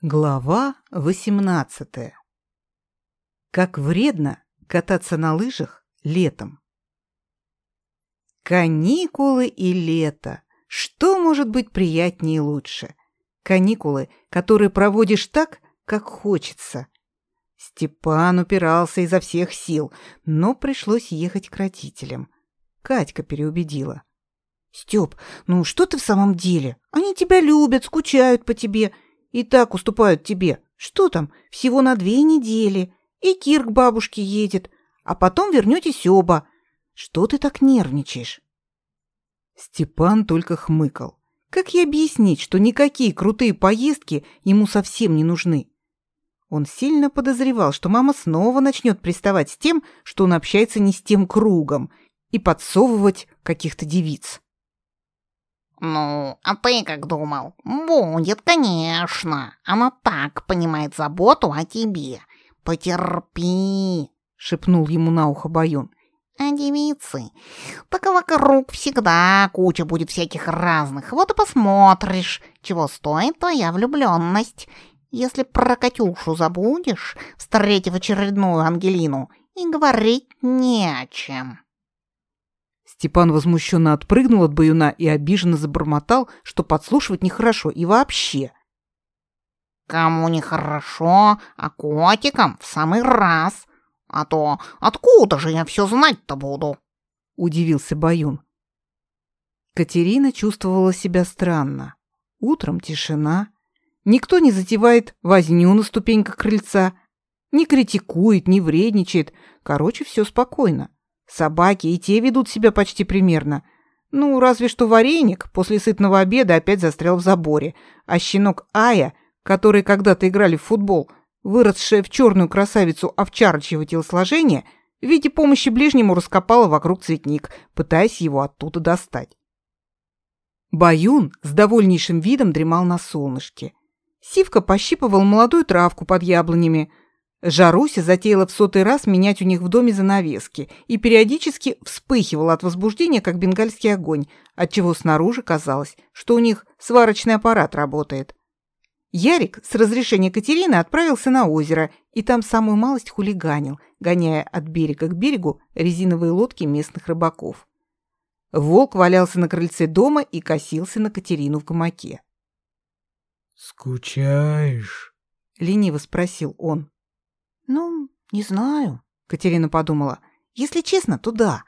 Глава 18. Как вредно кататься на лыжах летом. Каникулы и лето. Что может быть приятнее и лучше? Каникулы, которые проводишь так, как хочется. Степан упирался изо всех сил, но пришлось ехать к родителям. Катька переубедила. «Стёп, ну что ты в самом деле? Они тебя любят, скучают по тебе» и так уступают тебе. Что там, всего на две недели. И Кир к бабушке едет, а потом вернетесь оба. Что ты так нервничаешь?» Степан только хмыкал. Как ей объяснить, что никакие крутые поездки ему совсем не нужны? Он сильно подозревал, что мама снова начнет приставать с тем, что он общается не с тем кругом, и подсовывать каких-то девиц. «Ну, а ты как думал? Будет, конечно. Она так понимает заботу о тебе. Потерпи», — шепнул ему на ухо Баюн. «А девицы? Так вокруг всегда куча будет всяких разных. Вот и посмотришь, чего стоит твоя влюбленность. Если про Катюшу забудешь, встретив очередную Ангелину, и говорить не о чем». Степан возмущенно отпрыгнул от баюна и обиженно забормотал, что подслушивать нехорошо и вообще. «Кому нехорошо, а котикам в самый раз. А то откуда же я все знать-то буду?» — удивился Баюн. Катерина чувствовала себя странно. Утром тишина. Никто не затевает возню на ступеньках крыльца, не критикует, не вредничает. Короче, все спокойно. Собаки и те ведут себя почти примерно. Ну, разве что вареник после сытного обеда опять застрял в заборе, а щенок Ая, который когда-то играли в футбол, выросшая в черную красавицу овчарочьего телосложения, в виде помощи ближнему раскопала вокруг цветник, пытаясь его оттуда достать. Баюн с довольнейшим видом дремал на солнышке. Сивка пощипывал молодую травку под яблонями, Жаруся затеяла в сотый раз менять у них в доме занавески и периодически вспыхивала от возбуждения, как бенгальский огонь, отчего снаружи казалось, что у них сварочный аппарат работает. Ярик с разрешения Катерины отправился на озеро и там самую малость хулиганил, гоняя от берега к берегу резиновые лодки местных рыбаков. Волк валялся на крыльце дома и косился на Катерину в гамаке. «Скучаешь?» — лениво спросил он. «Ну, не знаю», — Катерина подумала. «Если честно, то да».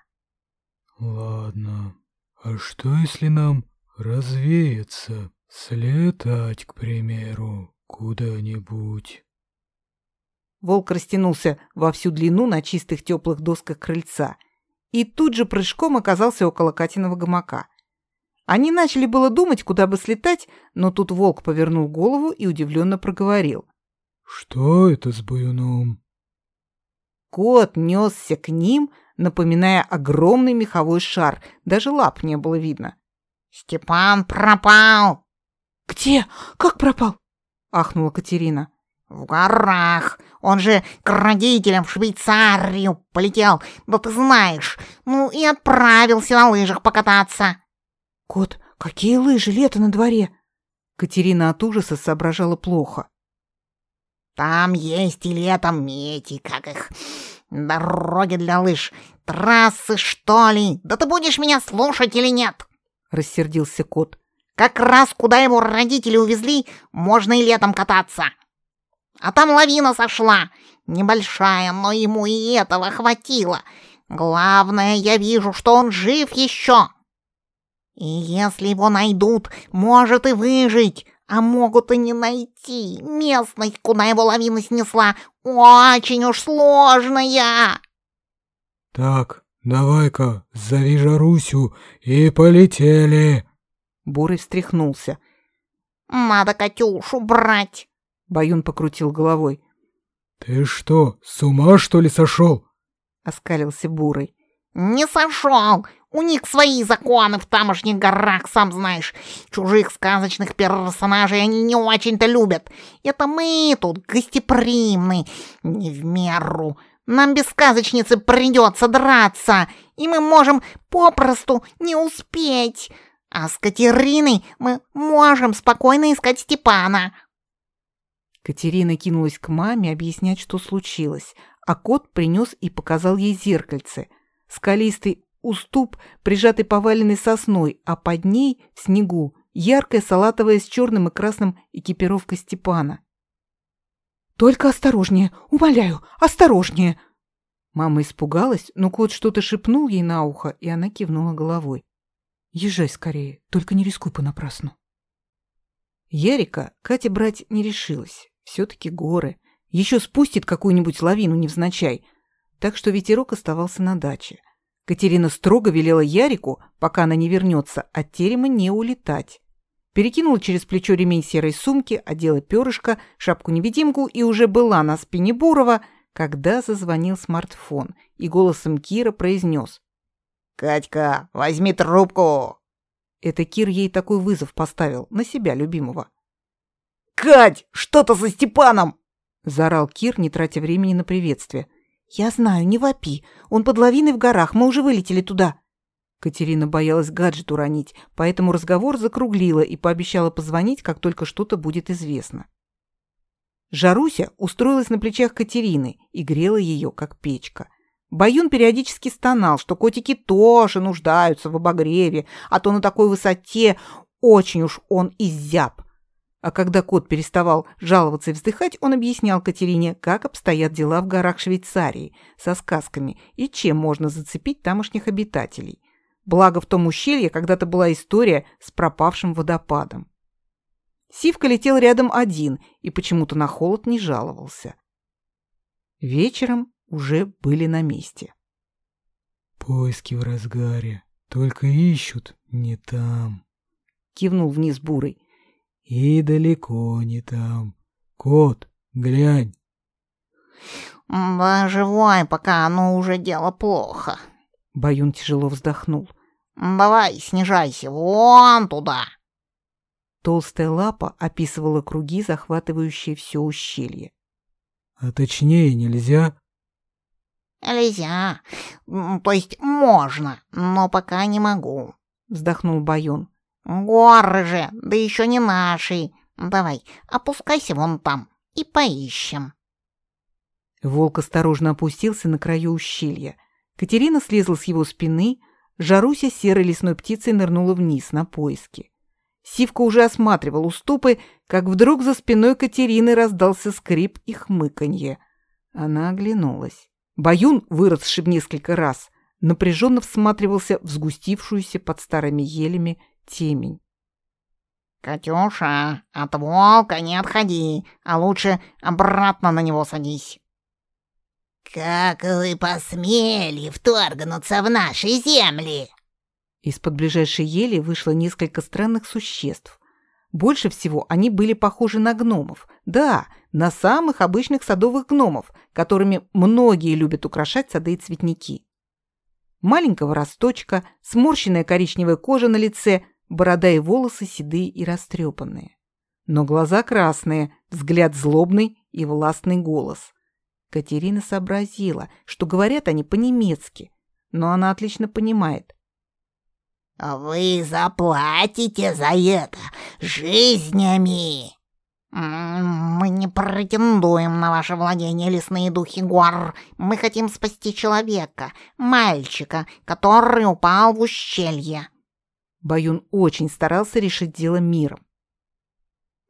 «Ладно. А что, если нам развеяться, слетать, к примеру, куда-нибудь?» Волк растянулся во всю длину на чистых теплых досках крыльца и тут же прыжком оказался около Катиного гамака. Они начали было думать, куда бы слетать, но тут волк повернул голову и удивленно проговорил. «Что это с баюном?» Кот несся к ним, напоминая огромный меховой шар. Даже лап не было видно. «Степан пропал!» «Где? Как пропал?» — ахнула Катерина. «В горах. Он же к родителям в Швейцарию полетел, да ты знаешь. Ну и отправился на лыжах покататься». «Кот, какие лыжи? Лето на дворе!» Катерина от ужаса соображала плохо. Там есть и летом эти, как их, дороги для лыж, трассы, что ли? Да ты будешь меня слушать или нет?» Рассердился кот. «Как раз куда его родители увезли, можно и летом кататься. А там лавина сошла, небольшая, но ему и этого хватило. Главное, я вижу, что он жив еще. И если его найдут, может и выжить, а могут и не найти. Местность, куда его лавина снесла, очень уж сложная. Так, давай-ка, зови Жарусю и полетели. Бурый встряхнулся. Надо Катюшу брать. Баюн покрутил головой. Ты что, с ума что ли сошел? Оскалился Бурый. Не сошел. У них свои законы в тамошних горах, сам знаешь. Чужих сказочных персонажей они не очень-то любят. Это мы тут гостеприимны, не в меру. Нам без сказочницы придется драться, и мы можем попросту не успеть. А с Катериной мы можем спокойно искать Степана. Катерина кинулась к маме объяснять, что случилось, а кот принес и показал ей зеркальце. Скалистый уступ, прижатый поваленной сосной, а под ней, в снегу, яркая салатовая с черным и красным экипировка Степана. «Только осторожнее, умоляю, осторожнее!» Мама испугалась, но кот что-то шепнул ей на ухо, и она кивнула головой. «Езжай скорее, только не рискуй понапрасну». Ярика Катя брать не решилась. Все-таки горы. Еще спустит какую-нибудь лавину невзначай. Так что ветерок оставался на даче. Катерина строго велела Ярику, пока она не вернется, от терема не улетать. Перекинула через плечо ремень серой сумки, одела перышко, шапку-невидимку и уже была на спине Бурова, когда зазвонил смартфон, и голосом Кира произнес. «Катька, возьми трубку!» Это Кир ей такой вызов поставил, на себя любимого. «Кать, что-то со Степаном!» — заорал Кир, не тратя времени на приветствие. «Я знаю, не вопи. Он под лавиной в горах, мы уже вылетели туда». Катерина боялась гаджет уронить, поэтому разговор закруглила и пообещала позвонить, как только что-то будет известно. Жаруся устроилась на плечах Катерины и грела ее, как печка. Баюн периодически стонал, что котики тоже нуждаются в обогреве, а то на такой высоте очень уж он изяб. А когда кот переставал жаловаться и вздыхать, он объяснял Катерине, как обстоят дела в горах Швейцарии со сказками и чем можно зацепить тамошних обитателей. Благо в том ущелье когда-то была история с пропавшим водопадом. Сивка летел рядом один и почему-то на холод не жаловался. Вечером уже были на месте. «Поиски в разгаре, только ищут не там», — кивнул вниз Бурый. И далеко не там. Кот, глянь. Живой, пока оно уже дело плохо. Баюн тяжело вздохнул. Давай, снижайся вон туда. Толстая лапа описывала круги, захватывающие все ущелье. А точнее нельзя? Нельзя. То есть можно, но пока не могу. Вздохнул Баюн. Горы же, да еще не наши. Давай, опускайся вон там и поищем. Волк осторожно опустился на краю ущелья. Катерина слезла с его спины, Жаруся серой лесной птицей нырнула вниз на поиски. Сивка уже осматривал уступы, как вдруг за спиной Катерины раздался скрип и хмыканье. Она оглянулась. Баюн, выросший несколько раз, напряженно всматривался в сгустившуюся под старыми елями темень. «Катюша, от волка не отходи, а лучше обратно на него садись». «Как вы посмели вторгнуться в наши земли?» Из-под ближайшей ели вышло несколько странных существ. Больше всего они были похожи на гномов. Да, на самых обычных садовых гномов, которыми многие любят украшать сады и цветники. Маленького росточка, сморщенная коричневая кожа на лице, борода и волосы седые и растрепанные. Но глаза красные, взгляд злобный и властный голос. Катерина сообразила, что говорят они по-немецки, но она отлично понимает. «Вы заплатите за это жизнями!» «Мы не претендуем на ваше владение, лесные духи гор. Мы хотим спасти человека, мальчика, который упал в ущелье. Баюн очень старался решить дело миром.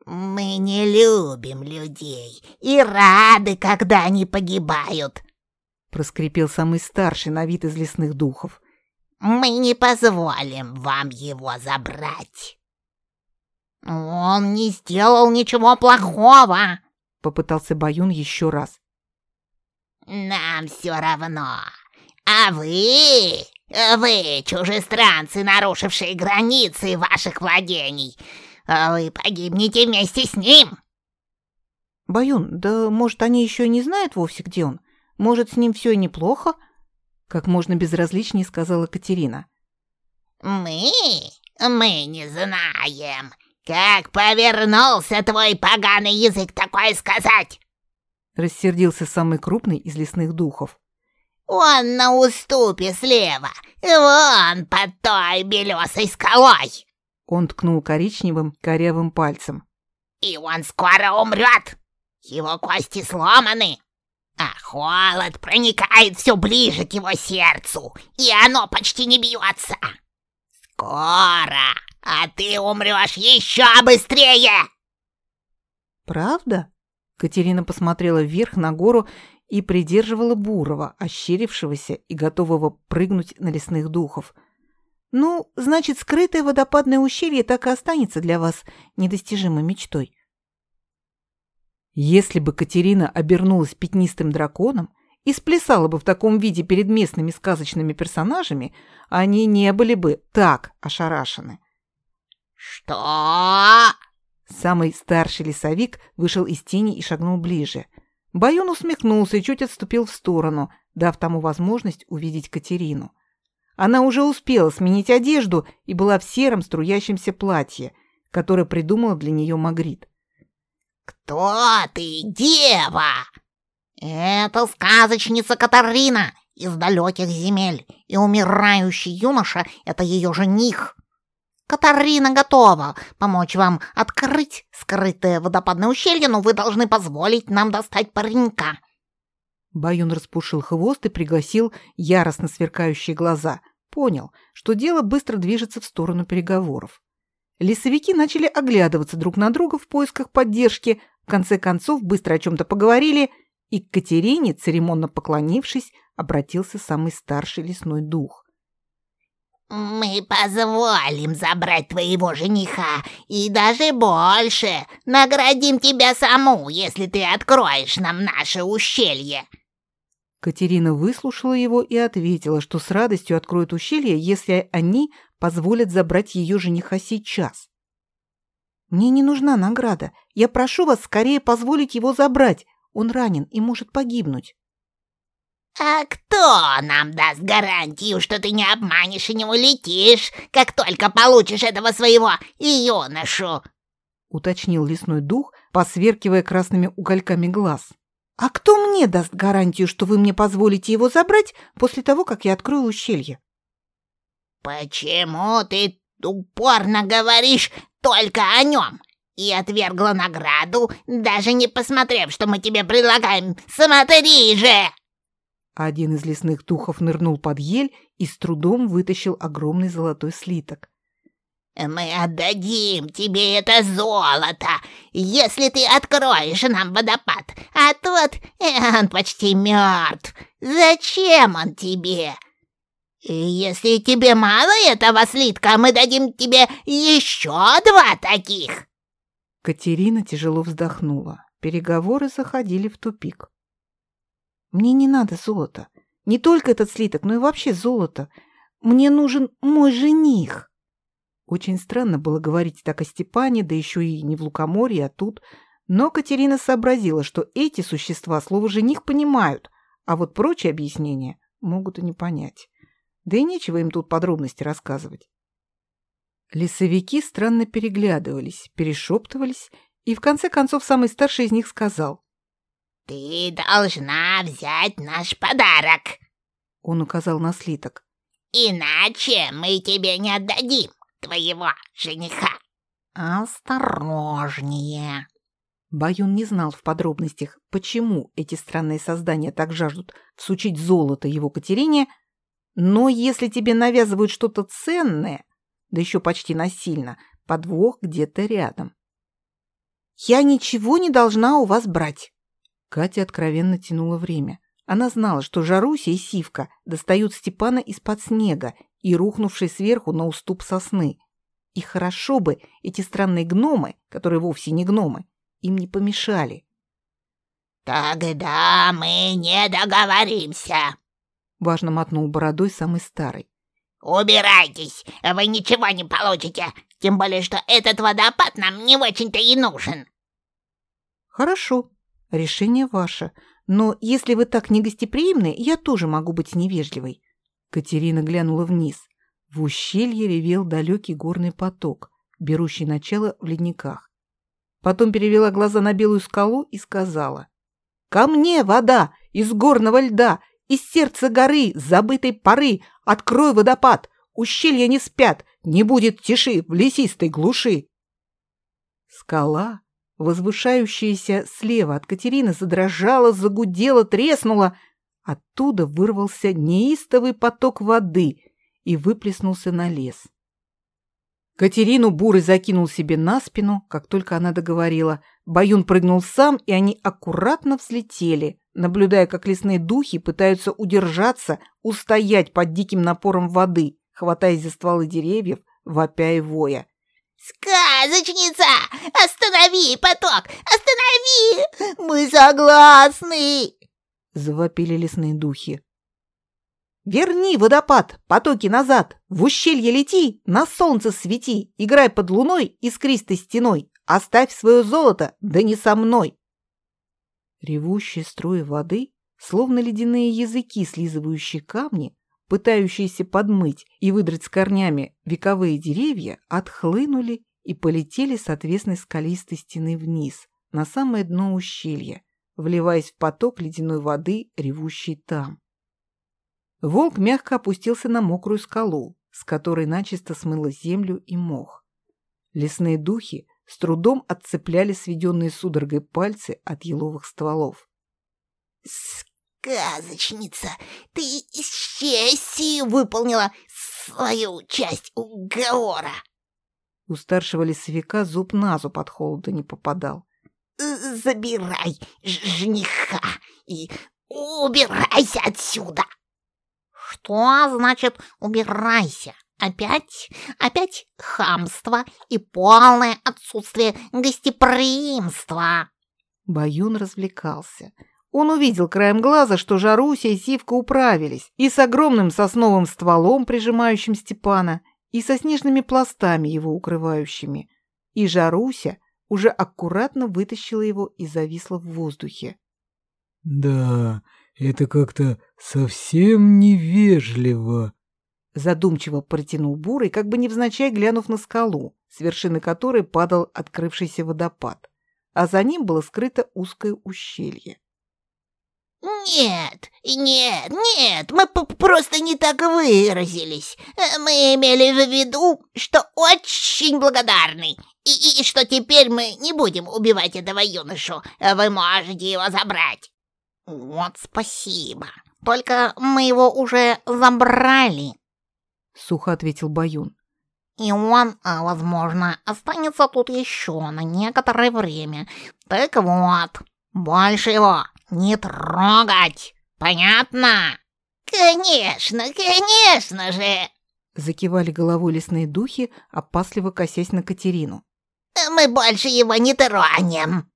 «Мы не любим людей и рады, когда они погибают», — проскрипел самый старший на вид из лесных духов. «Мы не позволим вам его забрать». «Он не сделал ничего плохого», — попытался Баюн еще раз. «Нам все равно. А вы вы, чужестранцы, нарушившие границы ваших владений, вы погибнете вместе с ним. Баюн, да может, они еще не знают вовсе, где он? Может, с ним все неплохо? Как можно безразличнее сказала Катерина. Мы? Мы не знаем. Как повернулся твой поганый язык такое сказать? Рассердился самый крупный из лесных духов. Он на уступе слева, вон под той белесой скалой!» Он ткнул коричневым корявым пальцем. «И он скоро умрет! Его кости сломаны, а холод проникает все ближе к его сердцу, и оно почти не бьется. Скоро, а ты умрешь еще быстрее!» «Правда?» Катерина посмотрела вверх на гору и придерживала Бурова, ощерившегося и готового прыгнуть на лесных духов. «Ну, значит, скрытое водопадное ущелье так и останется для вас недостижимой мечтой». Если бы Катерина обернулась пятнистым драконом и сплясала бы в таком виде перед местными сказочными персонажами, они не были бы так ошарашены. «Что?» Самый старший лесовик вышел из тени и шагнул ближе. Баюн усмехнулся и чуть отступил в сторону, дав тому возможность увидеть Катерину. Она уже успела сменить одежду и была в сером струящемся платье, которое придумала для нее Магрит. «Кто ты, дева?» «Это сказочница Катарина из далеких земель, и умирающий юноша — это ее жених. Катарина готова помочь вам открыть скрытое водопадное ущелье, но вы должны позволить нам достать паренька». Баюн распушил хвост и пригласил яростно сверкающие глаза. Понял, что дело быстро движется в сторону переговоров. Лесовики начали оглядываться друг на друга в поисках поддержки, в конце концов быстро о чем-то поговорили, и к Катерине, церемонно поклонившись, обратился самый старший лесной дух. «Мы позволим забрать твоего жениха, и даже больше. Наградим тебя саму, если ты откроешь нам наше ущелье». Катерина выслушала его и ответила, что с радостью откроет ущелье, если они позволят забрать ее жениха сейчас. «Мне не нужна награда. Я прошу вас скорее позволить его забрать. Он ранен и может погибнуть». «А кто нам даст гарантию, что ты не обманешь и не улетишь, как только получишь этого своего юношу?» — уточнил лесной дух, посверкивая красными угольками глаз. «А кто мне даст гарантию, что вы мне позволите его забрать после того, как я открою ущелье?» «Почему ты упорно говоришь только о нем и отвергла награду, даже не посмотрев, что мы тебе предлагаем? Смотри же!» Один из лесных духов нырнул под ель и с трудом вытащил огромный золотой слиток. «Мы отдадим тебе это золото, если ты откроешь нам водопад, а тот, он почти мертв. Зачем он тебе? Если тебе мало этого слитка, мы дадим тебе еще два таких!» Катерина тяжело вздохнула. Переговоры заходили в тупик. Мне не надо золота. Не только этот слиток, но и вообще золото. Мне нужен мой жених. Очень странно было говорить так о Степане, да еще и не в Лукоморье, а тут. Но Катерина сообразила, что эти существа слово «жених» понимают, а вот прочие объяснения могут и не понять. Да и нечего им тут подробности рассказывать. Лесовики странно переглядывались, перешептывались, и в конце концов самый старший из них сказал. «Ты должна взять наш подарок!» Он указал на слиток. «Иначе мы тебе не отдадим твоего жениха!» «Осторожнее!» Баюн не знал в подробностях, почему эти странные создания так жаждут всучить золото его Катерине, но если тебе навязывают что-то ценное, да еще почти насильно, подвох где-то рядом. «Я ничего не должна у вас брать!» Катя откровенно тянула время. Она знала, что Жаруся и Сивка достают Степана из-под снега и рухнувшей сверху на уступ сосны. И хорошо бы эти странные гномы, которые вовсе не гномы, им не помешали. «Тогда мы не договоримся», — важно мотнул бородой самый старый. «Убирайтесь, вы ничего не получите, тем более, что этот водопад нам не очень-то и нужен». «Хорошо», Решение ваше. Но если вы так негостеприимны, я тоже могу быть невежливой. Катерина глянула вниз. В ущелье ревел далекий горный поток, берущий начало в ледниках. Потом перевела глаза на белую скалу и сказала. «Ко мне вода из горного льда, из сердца горы, забытой поры, открой водопад, ущелья не спят, не будет тиши в лесистой глуши». Скала возвышающаяся слева от Катерины, задрожала, загудела, треснула. Оттуда вырвался неистовый поток воды и выплеснулся на лес. Катерину Бурый закинул себе на спину, как только она договорила. Баюн прыгнул сам, и они аккуратно взлетели, наблюдая, как лесные духи пытаются удержаться, устоять под диким напором воды, хватаясь за стволы деревьев, вопя и воя. «Сказочница! Останови поток! Останови! Мы согласны!» Завопили лесные духи. Верни водопад, потоки назад, в ущелье лети, на солнце свети, играй под луной искристой стеной, оставь свое золото, да не со мной. Ревущие струи воды, словно ледяные языки, слизывающие камни, пытающиеся подмыть и выдрать с корнями вековые деревья, отхлынули и полетели с отвесной скалистой стены вниз, на самое дно ущелья, вливаясь в поток ледяной воды, ревущей там. Волк мягко опустился на мокрую скалу, с которой начисто смыло землю и мох. Лесные духи с трудом отцепляли сведенные судорогой пальцы от еловых стволов. «Сказочница, ты с выполнила свою часть уговора!» У старшего лесовика зуб на зуб от холода не попадал. «Забирай жениха и убирайся отсюда!» Что значит «убирайся»? Опять, опять хамство и полное отсутствие гостеприимства. Баюн развлекался. Он увидел краем глаза, что Жаруся и Сивка управились, и с огромным сосновым стволом, прижимающим Степана, и со снежными пластами, его укрывающими. И Жаруся уже аккуратно вытащила его и зависла в воздухе. «Да, это как-то совсем невежливо. Задумчиво протянул Бурый, как бы невзначай глянув на скалу, с вершины которой падал открывшийся водопад, а за ним было скрыто узкое ущелье. «Нет, нет, нет, мы просто не так выразились. Мы имели в виду, что очень благодарны, и, и что теперь мы не будем убивать этого юношу. Вы можете его забрать». «Вот спасибо. Только мы его уже забрали», — сухо ответил Баюн. «И он, а, возможно, останется тут еще на некоторое время. Так вот, больше его не трогать. Понятно?» «Конечно, конечно же!» Закивали головой лесные духи, опасливо косясь на Катерину. «Мы больше его не тронем!»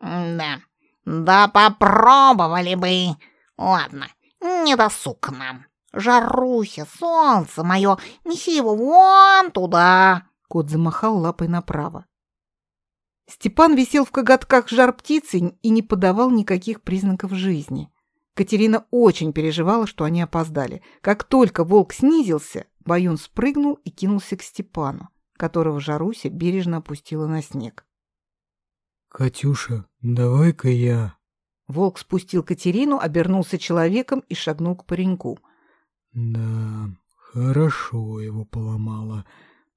«Да, да попробовали бы. Ладно, не досуг нам. Жаруся, солнце мое, неси его вон туда. Кот замахал лапой направо. Степан висел в коготках жар птицы и не подавал никаких признаков жизни. Катерина очень переживала, что они опоздали. Как только волк снизился, Баюн спрыгнул и кинулся к Степану, которого Жаруся бережно опустила на снег. «Катюша, давай-ка я...» Волк спустил Катерину, обернулся человеком и шагнул к пареньку. «Да, хорошо его поломала.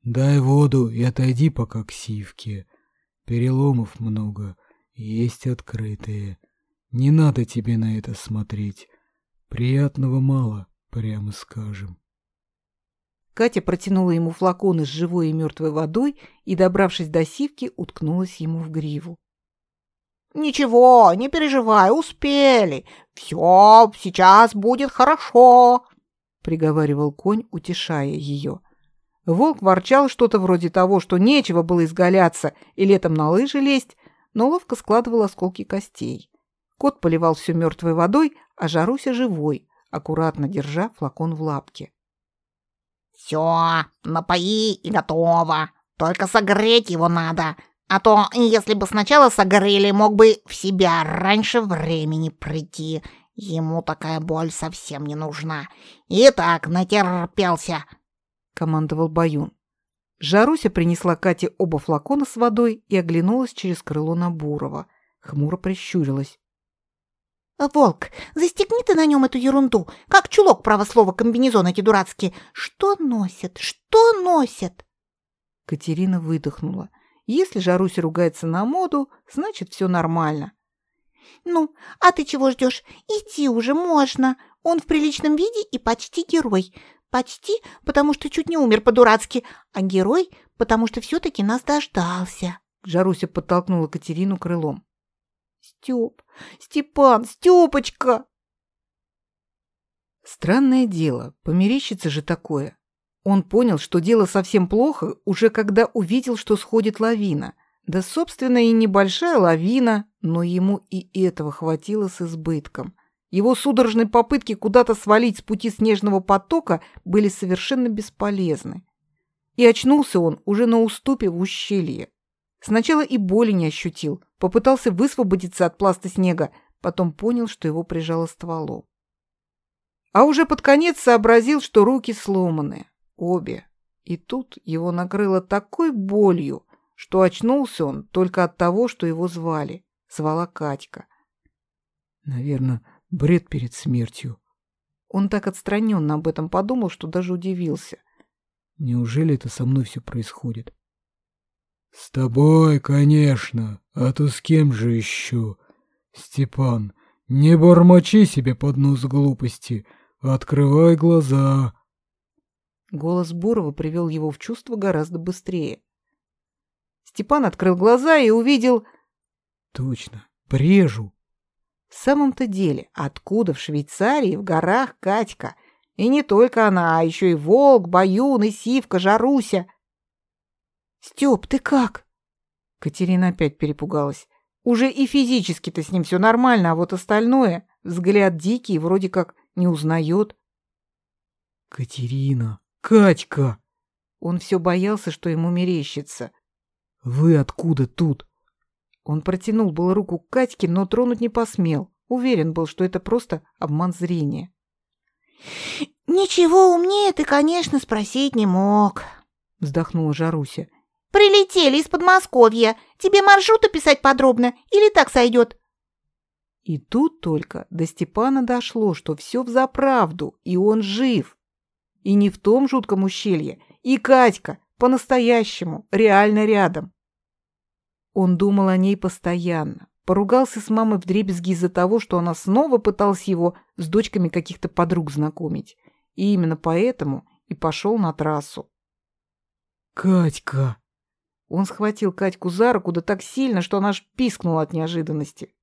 Дай воду и отойди пока к сивке. Переломов много, есть открытые. Не надо тебе на это смотреть. Приятного мало, прямо скажем». Катя протянула ему флаконы с живой и мертвой водой и, добравшись до сивки, уткнулась ему в гриву. «Ничего, не переживай, успели. Все сейчас будет хорошо», — приговаривал конь, утешая ее. Волк ворчал что-то вроде того, что нечего было изгаляться и летом на лыжи лезть, но ловко складывал осколки костей. Кот поливал все мертвой водой, а Жаруся живой, аккуратно держа флакон в лапке. «Все, напои и готово. Только согреть его надо, а то, если бы сначала согрели, мог бы в себя раньше времени прийти. Ему такая боль совсем не нужна. И так натерпелся, — командовал Баюн. Жаруся принесла Кате оба флакона с водой и оглянулась через крыло на Бурова. Хмуро прищурилась. «Волк, застегни ты на нем эту ерунду, как чулок правослова комбинезон эти дурацкие. Что носят? Что носят?» Катерина выдохнула. Если Жаруся ругается на моду, значит, все нормально. «Ну, а ты чего ждешь? Идти уже можно. Он в приличном виде и почти герой. Почти, потому что чуть не умер по-дурацки, а герой, потому что все-таки нас дождался». Жаруся подтолкнула Катерину крылом. «Степ! Степан! Степочка!» Странное дело, померещится же такое. Он понял, что дело совсем плохо, уже когда увидел, что сходит лавина. Да, собственно, и небольшая лавина, но ему и этого хватило с избытком. Его судорожные попытки куда-то свалить с пути снежного потока были совершенно бесполезны. И очнулся он уже на уступе в ущелье. Сначала и боли не ощутил, попытался высвободиться от пласта снега, потом понял, что его прижало стволом. А уже под конец сообразил, что руки сломаны, обе. И тут его накрыло такой болью, что очнулся он только от того, что его звали. Звала Катька. Наверное, бред перед смертью. Он так отстраненно об этом подумал, что даже удивился. Неужели это со мной все происходит? С тобой, конечно, а то с кем же еще? Степан, не бормочи себе под нос глупости, открывай глаза. Голос Бурова привел его в чувство гораздо быстрее. Степан открыл глаза и увидел... Точно, прежу. В самом-то деле, откуда в Швейцарии, в горах Катька? И не только она, а еще и Волк, Баюн, и Сивка, Жаруся. «Степ, ты как?» Катерина опять перепугалась. Уже и физически-то с ним все нормально, а вот остальное, взгляд дикий, вроде как не узнает. «Катерина! Катька!» Он все боялся, что ему мерещится. «Вы откуда тут?» Он протянул было руку к Катьке, но тронуть не посмел. Уверен был, что это просто обман зрения. «Ничего умнее ты, конечно, спросить не мог», — вздохнула Жаруся. «Прилетели из Подмосковья. Тебе маршрут описать подробно или так сойдет?» И тут только до Степана дошло, что все взаправду, и он жив. И не в том жутком ущелье, и Катька по-настоящему, реально рядом. Он думал о ней постоянно. Поругался с мамой вдребезги из-за того, что она снова пыталась его с дочками каких-то подруг знакомить. И именно поэтому и пошел на трассу. «Катька!» Он схватил Катьку за руку да так сильно, что она аж пискнула от неожиданности.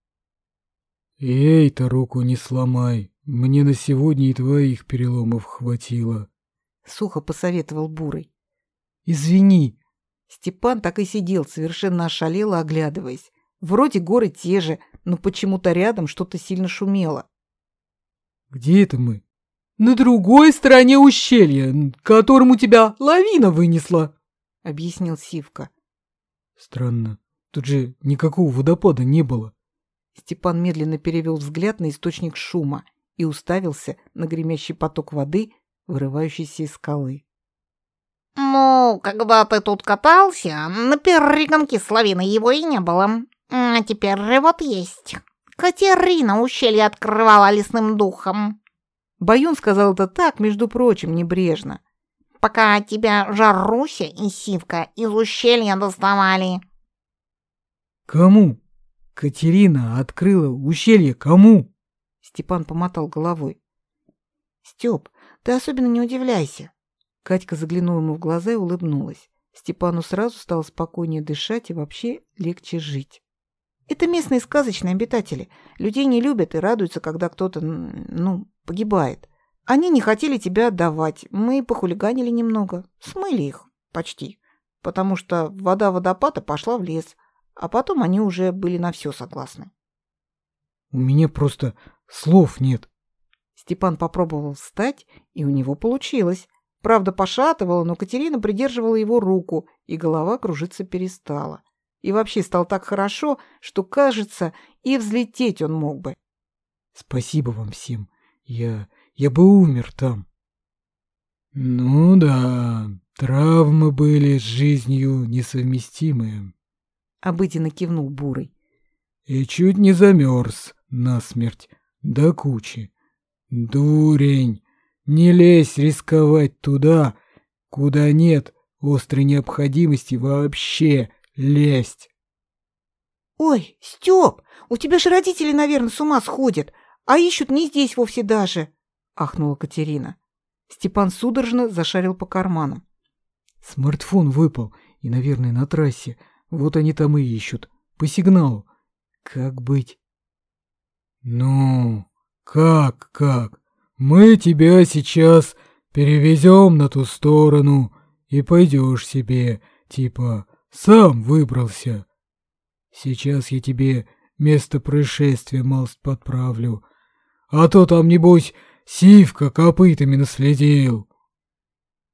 «Эй-то руку не сломай, мне на сегодня и твоих переломов хватило», — сухо посоветовал Бурый. «Извини, Степан так и сидел, совершенно ошалело, оглядываясь. Вроде горы те же, но почему-то рядом что-то сильно шумело. «Где это мы?» «На другой стороне ущелья, которому тебя лавина вынесла», — объяснил Сивка. «Странно, тут же никакого водопада не было». Степан медленно перевел взгляд на источник шума и уставился на гремящий поток воды, вырывающийся из скалы. «Ну, когда ты тут катался, на перегонке с лавиной его и не было. А теперь вот есть. Катерина ущелье открывала лесным духом». Баюн сказал это так, между прочим, небрежно. «Пока тебя Жаруся и Сивка из ущелья доставали». «Кому? Катерина открыла ущелье кому?» Степан помотал головой. «Степ, ты особенно не удивляйся. Катька заглянула ему в глаза и улыбнулась. Степану сразу стало спокойнее дышать и вообще легче жить. Это местные сказочные обитатели. Людей не любят и радуются, когда кто-то, ну, погибает. Они не хотели тебя отдавать. Мы похулиганили немного. Смыли их. Почти. Потому что вода водопада пошла в лес. А потом они уже были на все согласны. У меня просто слов нет. Степан попробовал встать, и у него получилось. Правда, пошатывала, но Катерина придерживала его руку, и голова кружиться перестала. И вообще стал так хорошо, что, кажется, и взлететь он мог бы. Спасибо вам всем. Я... я бы умер там. Ну да, травмы были с жизнью несовместимые. Обыденно кивнул Бурый. И чуть не замерз насмерть, до кучи. Дурень, не лезь рисковать туда, куда нет острой необходимости вообще лезть. Ой, Степ, у тебя же родители, наверное, с ума сходят, а ищут не здесь вовсе даже, ахнула Катерина. Степан судорожно зашарил по карманам. Смартфон выпал, и, наверное, на трассе. Вот они там и ищут. По сигналу. Как быть? Ну, как, как? Мы тебя сейчас перевезем на ту сторону, и пойдешь себе, типа, сам выбрался. Сейчас я тебе место происшествия малость подправлю, а то там, небось, сивка копытами наследил.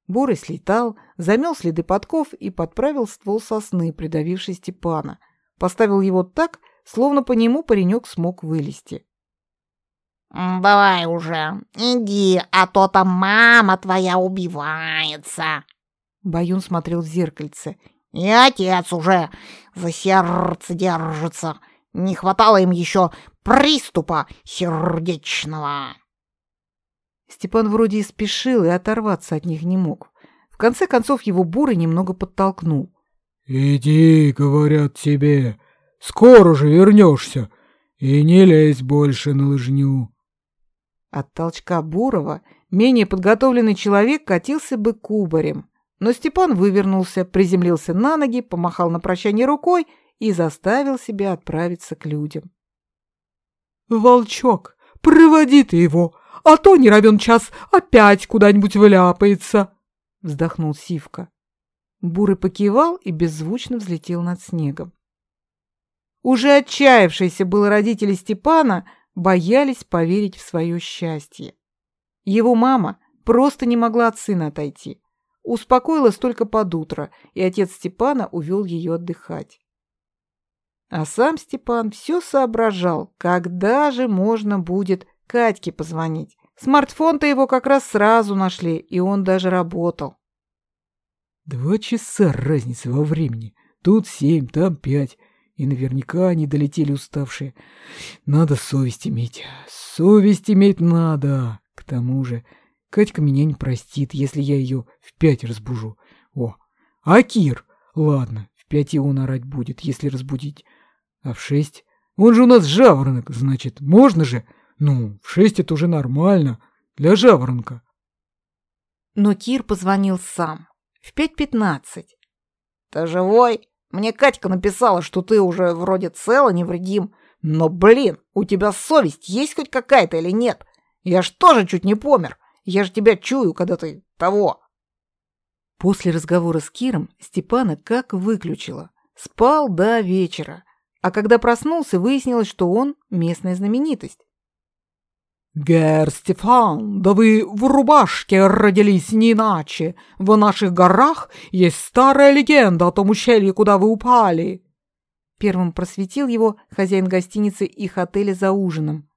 Бурый слетал, замел следы подков и подправил ствол сосны, придавивший Степана. Поставил его так, словно по нему паренек смог вылезти. «Давай уже, иди, а то там мама твоя убивается!» Баюн смотрел в зеркальце. «И отец уже за сердце держится. Не хватало им еще приступа сердечного!» Степан вроде и спешил, и оторваться от них не мог. В конце концов его Бурый немного подтолкнул. «Иди, — говорят тебе, — скоро же вернешься, и не лезь больше на лыжню». От толчка Бурова менее подготовленный человек катился бы кубарем, но Степан вывернулся, приземлился на ноги, помахал на прощание рукой и заставил себя отправиться к людям. «Волчок, проводи ты его, а то не равен час опять куда-нибудь вляпается!» — вздохнул Сивка. Бурый покивал и беззвучно взлетел над снегом. Уже отчаявшиеся было родители Степана боялись поверить в свое счастье. Его мама просто не могла от сына отойти. Успокоилась только под утро, и отец Степана увел ее отдыхать. А сам Степан все соображал, когда же можно будет Катьке позвонить. Смартфон-то его как раз сразу нашли, и он даже работал. Два часа разницы во времени. Тут семь, там пять. И наверняка они долетели уставшие. Надо совесть иметь. Совесть иметь надо. К тому же, Катька меня не простит, если я ее в пять разбужу. О, а Кир? Ладно, в пять его нарать будет, если разбудить. А в шесть? Он же у нас жаворонок, значит, можно же? Ну, в шесть это уже нормально. Для жаворонка. Но Кир позвонил сам. В пять пятнадцать. «Ты живой? Мне Катька написала, что ты уже вроде цел и невредим. Но, блин, у тебя совесть есть хоть какая-то или нет? Я ж тоже чуть не помер. Я же тебя чую, когда ты того». После разговора с Киром Степана как выключила. Спал до вечера. А когда проснулся, выяснилось, что он местная знаменитость. «Гер Стефан, да вы в рубашке родились не иначе. В наших горах есть старая легенда о том ущелье, куда вы упали». Первым просветил его хозяин гостиницы их отеля за ужином.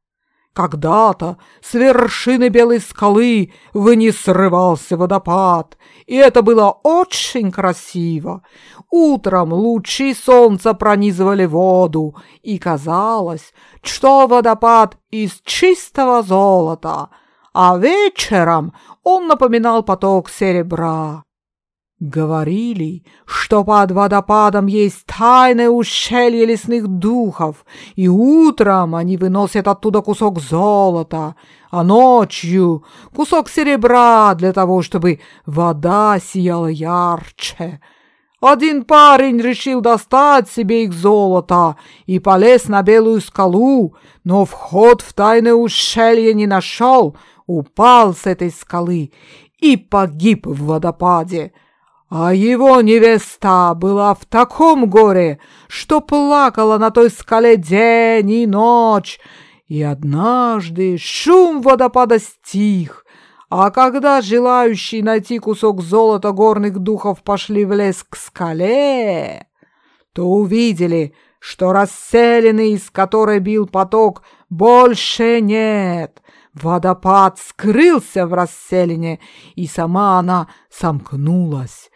Когда-то с вершины белой скалы вниз срывался водопад, и это было очень красиво. Утром лучи солнца пронизывали воду, и казалось, что водопад из чистого золота, а вечером он напоминал поток серебра. Говорили, что под водопадом есть тайное ущелье лесных духов, и утром они выносят оттуда кусок золота, а ночью кусок серебра для того, чтобы вода сияла ярче. Один парень решил достать себе их золото и полез на белую скалу, но вход в тайное ущелье не нашел, упал с этой скалы и погиб в водопаде. А его невеста была в таком горе, что плакала на той скале день и ночь. И однажды шум водопада стих, а когда желающие найти кусок золота горных духов пошли в лес к скале, то увидели, что расселены, из которой бил поток, больше нет. Водопад скрылся в расселине, и сама она сомкнулась.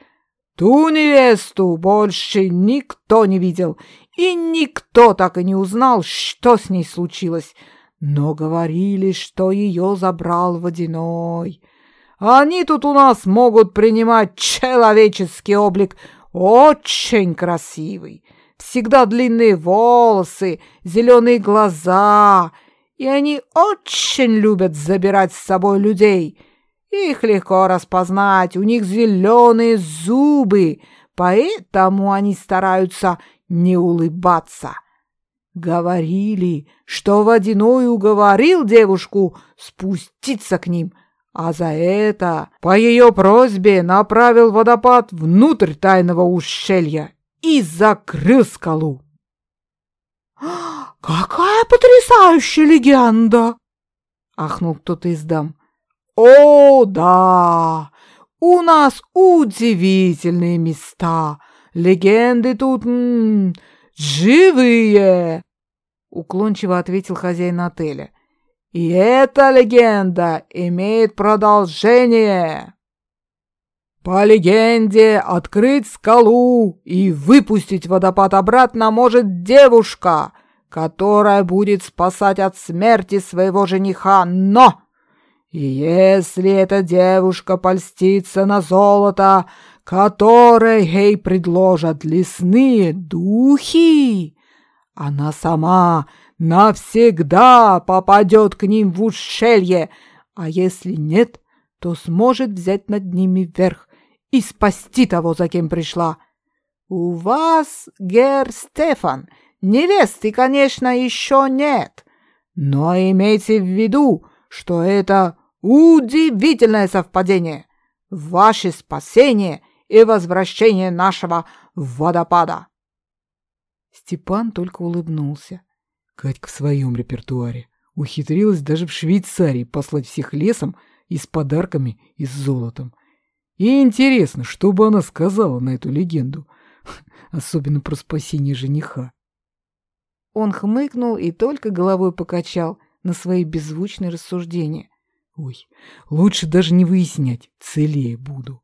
Ту невесту больше никто не видел, и никто так и не узнал, что с ней случилось. Но говорили, что ее забрал водяной. Они тут у нас могут принимать человеческий облик очень красивый. Всегда длинные волосы, зеленые глаза, и они очень любят забирать с собой людей. Их легко распознать, у них зеленые зубы, поэтому они стараются не улыбаться. Говорили, что водяной уговорил девушку спуститься к ним, а за это по ее просьбе направил водопад внутрь тайного ущелья и закрыл скалу. «Какая потрясающая легенда!» — ахнул кто-то из дам. «О, да! У нас удивительные места! Легенды тут м -м, живые!» Уклончиво ответил хозяин отеля. «И эта легенда имеет продолжение!» По легенде, открыть скалу и выпустить водопад обратно может девушка, которая будет спасать от смерти своего жениха, но... если эта девушка польстится на золото, которое ей предложат лесные духи, она сама навсегда попадет к ним в ущелье, а если нет, то сможет взять над ними верх и спасти того, за кем пришла. У вас, гер Стефан, невесты, конечно, еще нет, но имейте в виду, что это удивительное совпадение. Ваше спасение и возвращение нашего водопада. Степан только улыбнулся. Катька в своем репертуаре ухитрилась даже в Швейцарии послать всех лесом и с подарками и с золотом. И интересно, что бы она сказала на эту легенду, особенно про спасение жениха. Он хмыкнул и только головой покачал на свои беззвучные рассуждения. Ой, лучше даже не выяснять, целее буду.